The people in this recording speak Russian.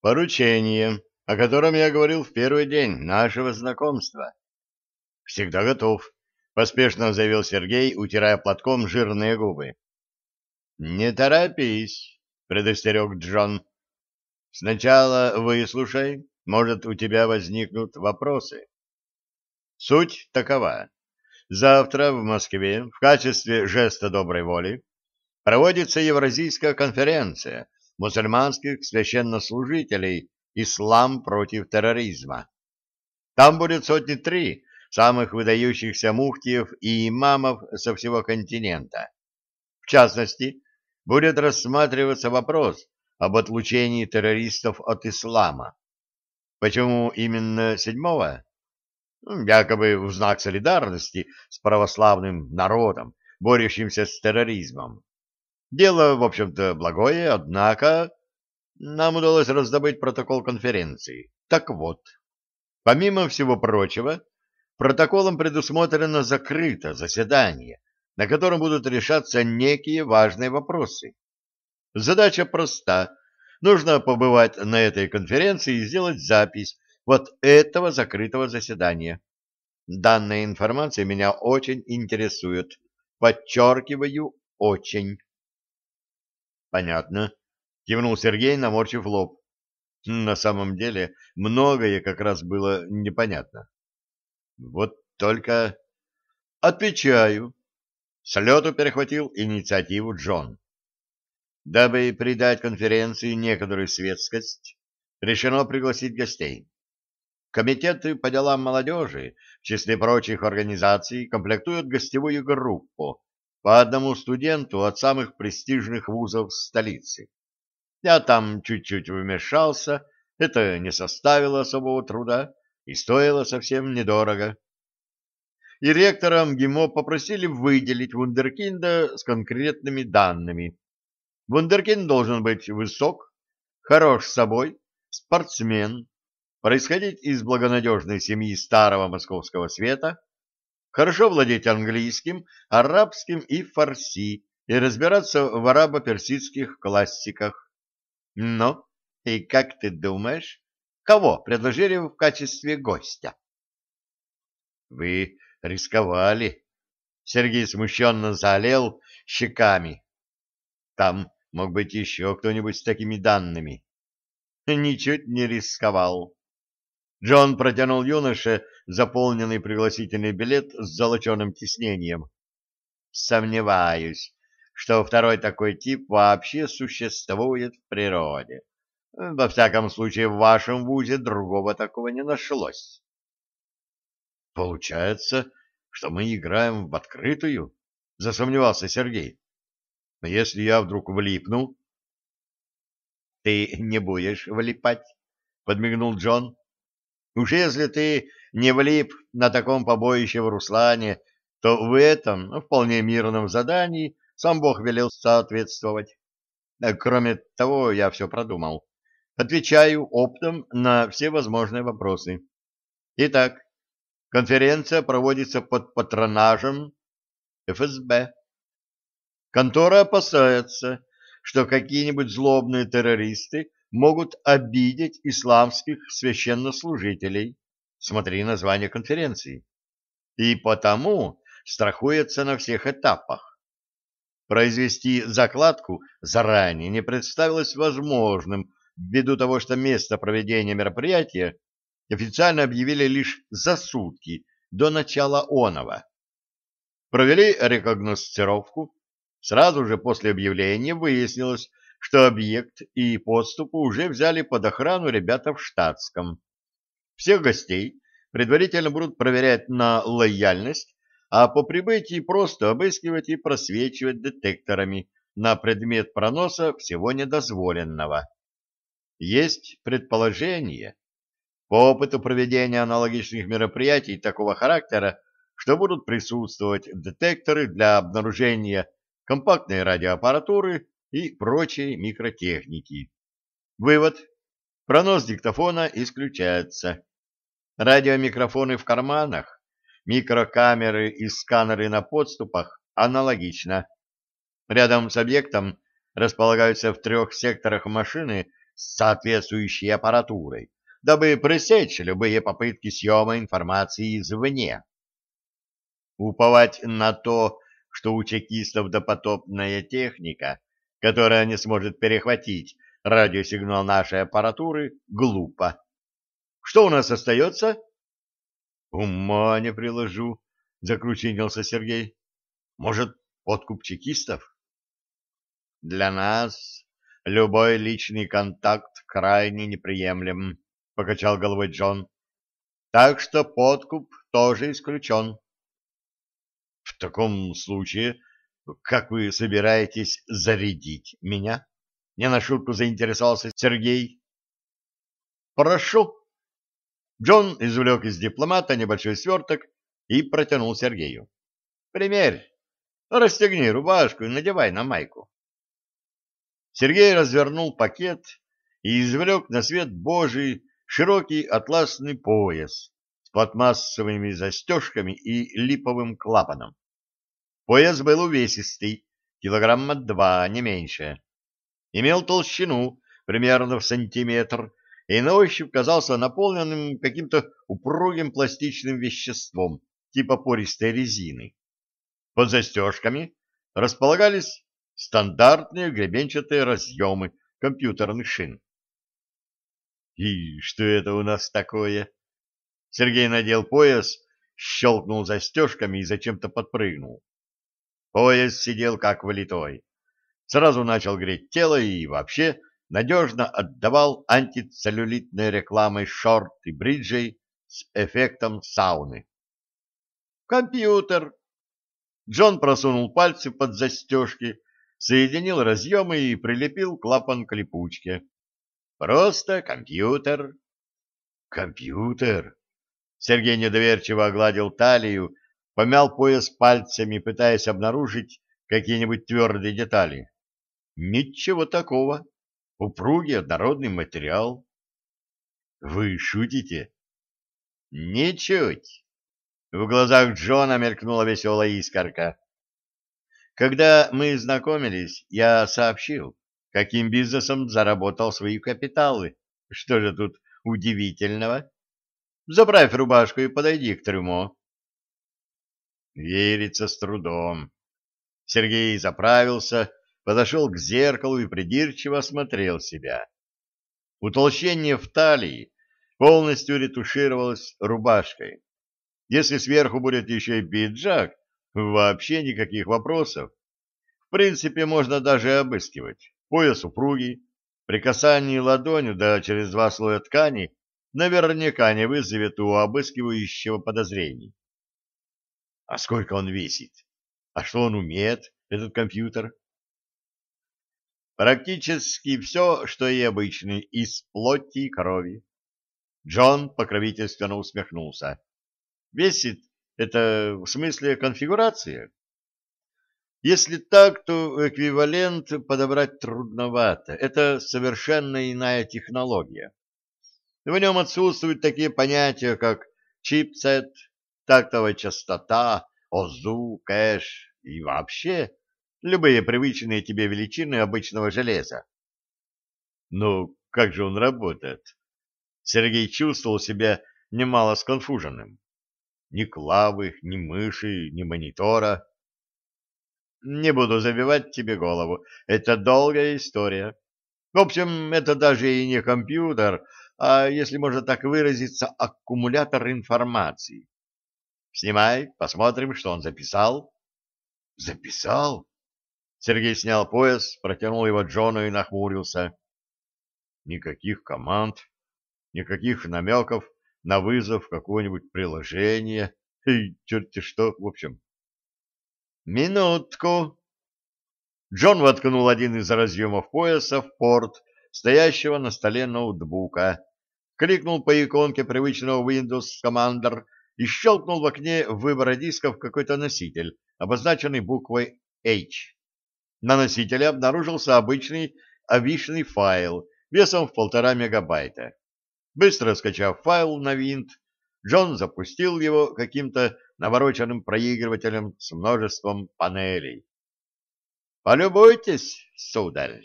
Поручение, о котором я говорил в первый день нашего знакомства. Всегда готов, поспешно заявил Сергей, утирая платком жирные губы. Не торопись, предостерег Джон. Сначала выслушай, может, у тебя возникнут вопросы. Суть такова. Завтра в Москве в качестве жеста доброй воли проводится Евразийская конференция мусульманских священнослужителей «Ислам против терроризма». Там будет сотни три самых выдающихся муфтиев и имамов со всего континента. В частности, будет рассматриваться вопрос об отлучении террористов от ислама. Почему именно седьмого? Ну, якобы в знак солидарности с православным народом, борющимся с терроризмом. Дело, в общем-то, благое, однако нам удалось раздобыть протокол конференции. Так вот, помимо всего прочего, протоколом предусмотрено закрыто заседание, на котором будут решаться некие важные вопросы. Задача проста. Нужно побывать на этой конференции и сделать запись вот этого закрытого заседания. Данная информация меня очень интересует. Подчеркиваю, очень. Понятно, кивнул Сергей, наморщив лоб. На самом деле, многое как раз было непонятно. Вот только... Отвечаю. С перехватил инициативу Джон. Дабы придать конференции некоторую светскость, решено пригласить гостей. Комитеты по делам молодежи, в числе прочих организаций, комплектуют гостевую группу, по одному студенту от самых престижных вузов столицы. Я там чуть-чуть вмешался, это не составило особого труда и стоило совсем недорого. И ректором ГИМО попросили выделить вундеркинда с конкретными данными. Вундеркинд должен быть высок, хорош собой, спортсмен, происходить из благонадежной семьи старого московского света, хорошо владеть английским, арабским и фарси и разбираться в арабо-персидских классиках. Ну, и как ты думаешь, кого предложили в качестве гостя? Вы рисковали. Сергей смущенно залил щеками. Там мог быть еще кто-нибудь с такими данными. Ничуть не рисковал. Джон протянул юноше заполненный пригласительный билет с золоченым тиснением. Сомневаюсь, что второй такой тип вообще существует в природе. Во всяком случае, в вашем вузе другого такого не нашлось. Получается, что мы играем в открытую? Засомневался Сергей. Но если я вдруг влипну... Ты не будешь влипать, подмигнул Джон. Уж если ты не влип на таком побоище в Руслане, то в этом ну, вполне мирном задании сам Бог велел соответствовать. Э, кроме того, я все продумал. Отвечаю оптом на все возможные вопросы. Итак, конференция проводится под патронажем ФСБ. Контора опасается, что какие-нибудь злобные террористы могут обидеть исламских священнослужителей. Смотри название конференции. И потому страхуется на всех этапах. Произвести закладку заранее не представилось возможным ввиду того, что место проведения мероприятия официально объявили лишь за сутки до начала онова. Провели рекогносцировку. Сразу же после объявления выяснилось, что объект и подступы уже взяли под охрану ребята в штатском. Всех гостей предварительно будут проверять на лояльность, а по прибытии просто обыскивать и просвечивать детекторами на предмет проноса всего недозволенного. Есть предположение, по опыту проведения аналогичных мероприятий такого характера, что будут присутствовать детекторы для обнаружения компактной радиоаппаратуры и прочей микротехники. Вывод. Пронос диктофона исключается. Радиомикрофоны в карманах, микрокамеры и сканеры на подступах аналогично. Рядом с объектом располагаются в трех секторах машины с соответствующей аппаратурой, дабы пресечь любые попытки съема информации извне. Уповать на то, что у чекистов допотопная техника, которая не сможет перехватить радиосигнал нашей аппаратуры, глупо. Что у нас остается? — Ума не приложу, — закручинился Сергей. — Может, подкуп чекистов? — Для нас любой личный контакт крайне неприемлем, — покачал головой Джон. — Так что подкуп тоже исключен. — В таком случае, как вы собираетесь зарядить меня? Не на шутку заинтересовался Сергей. — Прошу, Джон извлек из дипломата небольшой сверток и протянул Сергею. — Примерь. Расстегни рубашку и надевай на майку. Сергей развернул пакет и извлек на свет Божий широкий атласный пояс с пластмассовыми застежками и липовым клапаном. Пояс был увесистый, килограмма два, не меньше. Имел толщину примерно в сантиметр и на ощупь казался наполненным каким-то упругим пластичным веществом, типа пористой резины. Под застежками располагались стандартные гребенчатые разъемы компьютерных шин. «И что это у нас такое?» Сергей надел пояс, щелкнул застежками и зачем-то подпрыгнул. Пояс сидел как влитой. Сразу начал греть тело и вообще надежно отдавал антицеллюлитной рекламой шорт и бриджей с эффектом сауны. «Компьютер!» Джон просунул пальцы под застежки, соединил разъемы и прилепил клапан к липучке. «Просто компьютер!» «Компьютер!» Сергей недоверчиво огладил талию, помял пояс пальцами, пытаясь обнаружить какие-нибудь твердые детали. «Ничего такого!» Упругий однородный материал. Вы шутите? Ничуть. В глазах Джона мелькнула веселая искорка. Когда мы знакомились, я сообщил, каким бизнесом заработал свои капиталы. Что же тут удивительного? Заправь рубашку и подойди к трюмо. Верится с трудом. Сергей заправился, подошел к зеркалу и придирчиво осмотрел себя. Утолщение в талии полностью ретушировалось рубашкой. Если сверху будет еще и пиджак, вообще никаких вопросов. В принципе, можно даже обыскивать. Пояс упругий, при касании ладонью, да через два слоя ткани, наверняка не вызовет у обыскивающего подозрений. А сколько он весит? А что он умеет, этот компьютер? Практически все, что и обычный, из плоти и крови. Джон покровительственно усмехнулся. Весит это в смысле конфигурации? Если так, то эквивалент подобрать трудновато. Это совершенно иная технология. В нем отсутствуют такие понятия, как чипсет, тактовая частота, ОЗУ, кэш и вообще любые привычные тебе величины обычного железа. Ну, как же он работает? Сергей чувствовал себя немало сконфуженным. Ни клавы, ни мыши, ни монитора. Не буду забивать тебе голову, это долгая история. В общем, это даже и не компьютер, а, если можно так выразиться, аккумулятор информации. Снимай, посмотрим, что он записал. Записал? Сергей снял пояс, протянул его Джону и нахмурился. Никаких команд, никаких намеков на вызов какого-нибудь приложения. И черти что, в общем. Минутку. Джон воткнул один из разъемов пояса в порт, стоящего на столе ноутбука, кликнул по иконке привычного Windows Commander и щелкнул в окне выбора дисков какой-то носитель, обозначенный буквой H. На носителе обнаружился обычный авишный файл весом в полтора мегабайта. Быстро скачав файл на винт, Джон запустил его каким-то навороченным проигрывателем с множеством панелей. «Полюбуйтесь, сударь!»